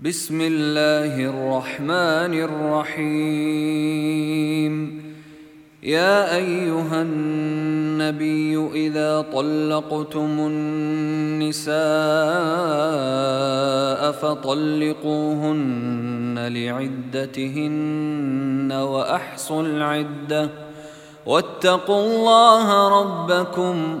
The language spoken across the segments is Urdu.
بسم الله الرحمن الرحيم يا أيها النبي إذا طلقتم النساء فطلقوهن لعدتهن وأحصوا العدة، واتقوا الله ربكم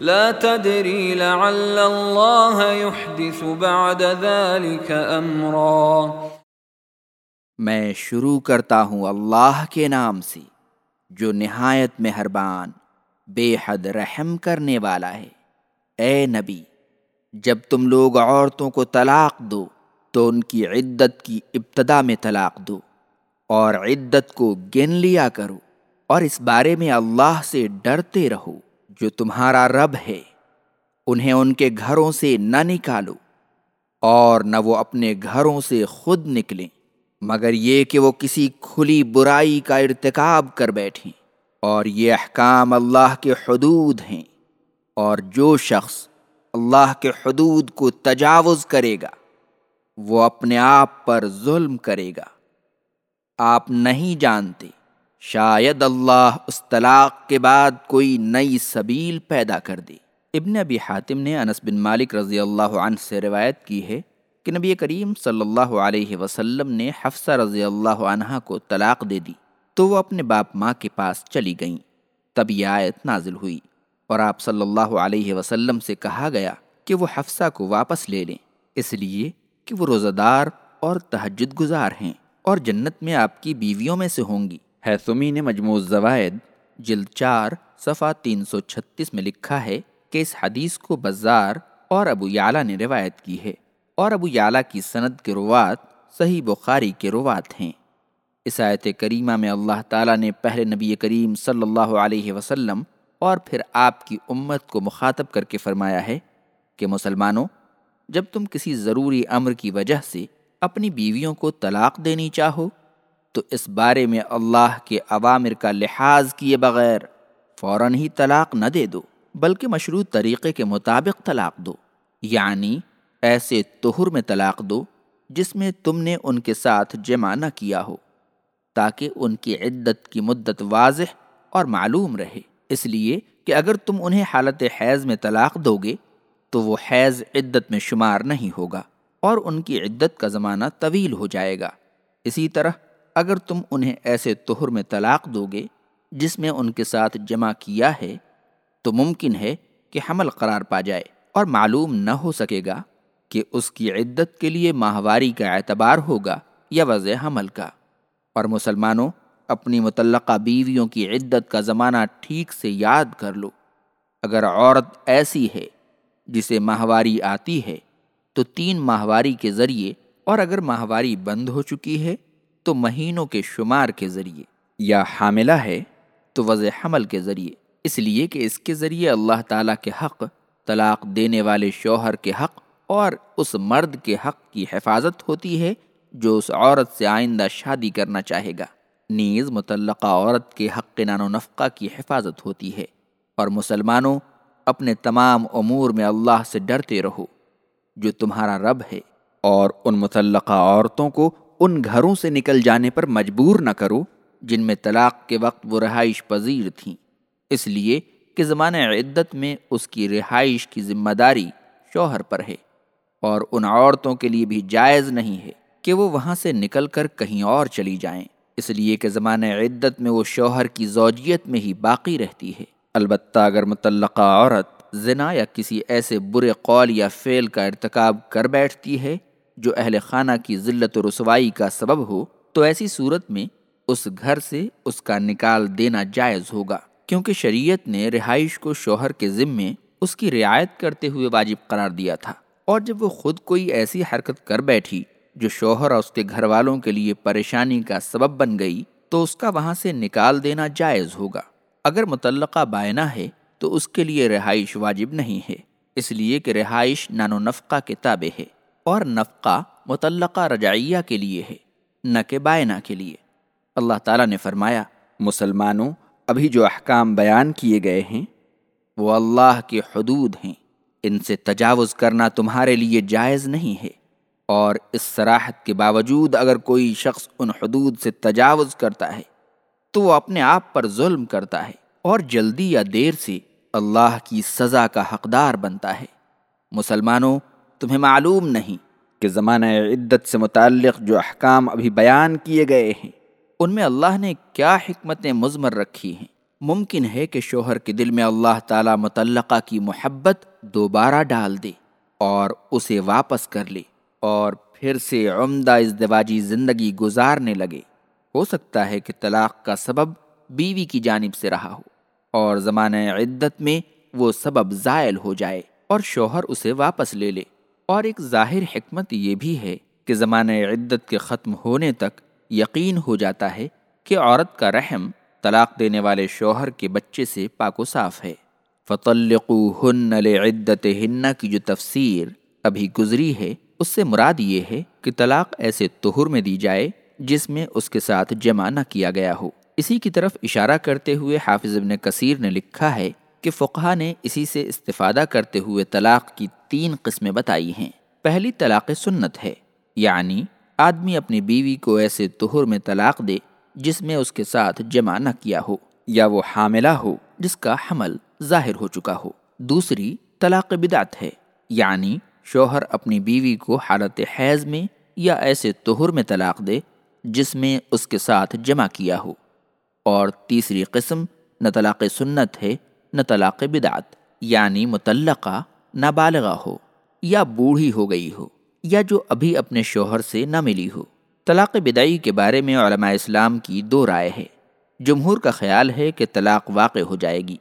لا تدري لعل الله يحدث بعد ذلك امرا میں شروع کرتا ہوں اللہ کے نام سے، جو نہایت مہربان، بے حد رحم کرنے والا ہے۔ اے نبی، جب تم لوگ عورتوں کو طلاق دو، تو ان کی عدت کی ابتدا میں طلاق دو، اور عدت کو گن لیا کرو، اور اس بارے میں اللہ سے ڈرتے رہو۔ جو تمہارا رب ہے، انہیں ان کے گھروں سے نہ نکالو اور نہ وہ اپنے گھروں سے خود نکلیں۔ مگر یہ کہ وہ کسی کھلی برائی کا ارتکاب کر بیٹھیں۔ اور یہ احکام اللہ کے حدود ہیں۔ اور جو شخص اللہ کے حدود کو تجاوز کرے گا، وہ اپنے آپ پر ظلم کرے گا۔ آپ نہیں جانتے۔ شاید اللہ اس طلاق کے بعد کوئی نئی سبیل پیدا کر دے۔ ابن ابی حاتم نے انس بن مالک رضی اللہ عنہ سے روایت کی ہے کہ نبی کریم صلی اللہ علیہ وسلم نے حفصہ رضی اللہ عنہ کو طلاق دے دی تو وہ اپنے باپ ماں کے پاس چلی گئیں۔ تب یہ آیت نازل ہوئی اور آپ صلی اللہ علیہ وسلم سے کہا گیا کہ وہ حفصہ کو واپس لے لیں۔ اس لیے کہ وہ روزہ دار اور تہجد گزار ہیں اور جنت میں آپ کی بیویوں میں سے ہوں گی۔ حیثمی نے مجموع الزوائد جلد چار صفحہ تین سو چھتیس میں لکھا ہے کہ اس حدیث کو بزار اور ابو یعلا نے روایت کی ہے اور ابو یعلا کی سند کے روات صحیح بخاری کے روات ہیں۔ اس آیت کریمہ میں اللہ تعالیٰ نے پہلے نبی کریم صلی اللہ علیہ وسلم اور پھر آپ کی امت کو مخاطب کر کے فرمایا ہے کہ مسلمانوں، جب تم کسی ضروری امر کی وجہ سے اپنی بیویوں کو طلاق دینی چاہو تو اس بارے میں اللہ کے عوامر کا لحاظ کیے بغیر فوراً ہی طلاق نہ دے دو، بلکہ مشروط طریقے کے مطابق طلاق دو۔ یعنی ایسے تہر میں طلاق دو جس میں تم نے ان کے ساتھ جمع نہ کیا ہو، تاکہ ان کی عدت کی مدت واضح اور معلوم رہے۔ اس لیے کہ اگر تم انہیں حالت حیض میں طلاق دو گے تو وہ حیض عدت میں شمار نہیں ہوگا اور ان کی عدت کا زمانہ طویل ہو جائے گا۔ اسی طرح اگر تم انہیں ایسے تہر میں طلاق دو گے جس میں ان کے ساتھ جمع کیا ہے، تو ممکن ہے کہ حمل قرار پا جائے اور معلوم نہ ہو سکے گا کہ اس کی عدت کے لیے ماہواری کا اعتبار ہوگا یا وضع حمل کا۔ اور مسلمانوں، اپنی متعلقہ بیویوں کی عدت کا زمانہ ٹھیک سے یاد کر لو۔ اگر عورت ایسی ہے جسے ماہواری آتی ہے، تو تین ماہواری کے ذریعے اور اگر ماہواری بند ہو چکی ہے تو مہینوں کے شمار کے ذریعے۔ یا حاملہ ہے تو وضع حمل کے ذریعے۔ اس لیے کہ اس کے ذریعے اللہ تعالیٰ کے حق، طلاق دینے والے شوہر کے حق اور اس مرد کے حق کی حفاظت ہوتی ہے، جو اس عورت سے آئندہ شادی کرنا چاہے گا۔ نیز متعلقہ عورت کے حق نان و نفقہ کی حفاظت ہوتی ہے۔ اور مسلمانوں، اپنے تمام امور میں اللہ سے ڈرتے رہو۔ جو تمہارا رب ہے اور ان متعلقہ عورتوں کو ان گھروں سے نکل جانے پر مجبور نہ کرو جن میں طلاق کے وقت وہ رہائش پذیر تھیں۔ اس لیے کہ زمانہ عدت میں اس کی رہائش کی ذمہ داری شوہر پر ہے اور ان عورتوں کے لیے بھی جائز نہیں ہے کہ وہ وہاں سے نکل کر کہیں اور چلی جائیں۔ اس لیے کہ زمانہ عدت میں وہ شوہر کی زوجیت میں ہی باقی رہتی ہے۔ البتہ اگر متعلقہ عورت زنا یا کسی ایسے برے قول یا فعل کا ارتکاب کر بیٹھتی ہے جو اہل خانہ کی ذلت و رسوائی کا سبب ہو، تو ایسی صورت میں اس گھر سے اس کا نکال دینا جائز ہوگا، کیونکہ شریعت نے رہائش کو شوہر کے ذمے اس کی رعایت کرتے ہوئے واجب قرار دیا تھا۔ اور جب وہ خود کوئی ایسی حرکت کر بیٹھی جو شوہر اور اس کے گھر والوں کے لیے پریشانی کا سبب بن گئی، تو اس کا وہاں سے نکال دینا جائز ہوگا۔ اگر متعلقہ بائنا ہے، تو اس کے لیے رہائش واجب نہیں ہے، اس لیے کہ رہائش نان و نفقہ کے تابع ہے۔ اور نفقہ متعلقہ رجعیہ کے لیے ہے، نہ کہ بائنا کے لیے۔ اللہ تعالیٰ نے فرمایا، مسلمانوں، ابھی جو احکام بیان کیے گئے ہیں، وہ اللہ کے حدود ہیں۔ ان سے تجاوز کرنا تمہارے لیے جائز نہیں ہے۔ اور اس سراحت کے باوجود اگر کوئی شخص ان حدود سے تجاوز کرتا ہے، تو وہ اپنے آپ پر ظلم کرتا ہے اور جلدی یا دیر سے اللہ کی سزا کا حقدار بنتا ہے۔ مسلمانوں تمہیں معلوم نہیں کہ زمانہ عدت سے متعلق جو احکام ابھی بیان کیے گئے ہیں، ان میں اللہ نے کیا حکمتیں مضمر رکھی ہیں؟ ممکن ہے کہ شوہر کے دل میں اللہ تعالیٰ متعلقہ کی محبت دوبارہ ڈال دے اور اسے واپس کر لے اور پھر سے عمدہ ازدواجی زندگی گزارنے لگے۔ ہو سکتا ہے کہ طلاق کا سبب بیوی کی جانب سے رہا ہو اور زمانہ عدت میں وہ سبب زائل ہو جائے اور شوہر اسے واپس لے لے۔ اور ایک ظاہر حکمت یہ بھی ہے کہ زمانہ عدت کے ختم ہونے تک یقین ہو جاتا ہے کہ عورت کا رحم طلاق دینے والے شوہر کے بچے سے پاک و صاف ہے۔ فتلقو ہن عدت ہن کی جو تفسیر ابھی گزری ہے، اس سے مراد یہ ہے کہ طلاق ایسے تہر میں دی جائے جس میں اس کے ساتھ جمع نہ کیا گیا ہو۔ اسی کی طرف اشارہ کرتے ہوئے حافظ ابن کثیر نے لکھا ہے کہ فقہ نے اسی سے استفادہ کرتے ہوئے طلاق کی تین قسمیں بتائی ہیں۔ پہلی طلاق سنت ہے یعنی آدمی اپنی بیوی کو ایسے تہر میں طلاق دے جس میں اس کے ساتھ جمع نہ کیا ہو یا وہ حاملہ ہو جس کا حمل ظاہر ہو چکا ہو۔ دوسری طلاق بدعت ہے یعنی شوہر اپنی بیوی کو حالت حیض میں یا ایسے تہر میں طلاق دے جس میں اس کے ساتھ جمع کیا ہو۔ اور تیسری قسم نہ طلاق سنت ہے نہ طلاق بدعت یعنی متعلقہ نابالغہ ہو، یا بوڑھی ہو گئی ہو، یا جو ابھی اپنے شوہر سے نہ ملی ہو۔ طلاق بدعی کے بارے میں علماء اسلام کی دو رائے ہے جمہور کا خیال ہے کہ طلاق واقع ہو جائے گی۔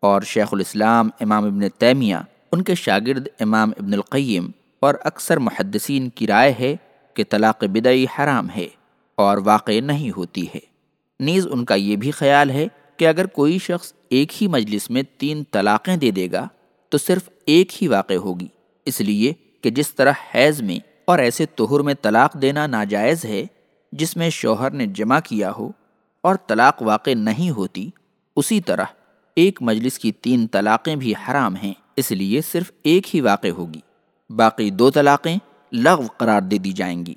اور شیخ الاسلام امام ابن تیمیہ، ان کے شاگرد امام ابن القیم اور اکثر محدثین کی رائے ہے کہ طلاق بدعی حرام ہے اور واقع نہیں ہوتی ہے۔ نیز ان کا یہ بھی خیال ہے کہ اگر کوئی شخص ایک ہی مجلس میں تین طلاقیں دے دے گا تو صرف ایک ہی واقع ہوگی۔ اس لیے کہ جس طرح حیض میں اور ایسے تہر میں طلاق دینا ناجائز ہے، جس میں شوہر نے جمع کیا ہو اور طلاق واقع نہیں ہوتی، اسی طرح ایک مجلس کی تین طلاقیں بھی حرام ہیں۔ اس لیے صرف ایک ہی واقع ہوگی۔ باقی دو طلاقیں لغو قرار دے دی جائیں گی۔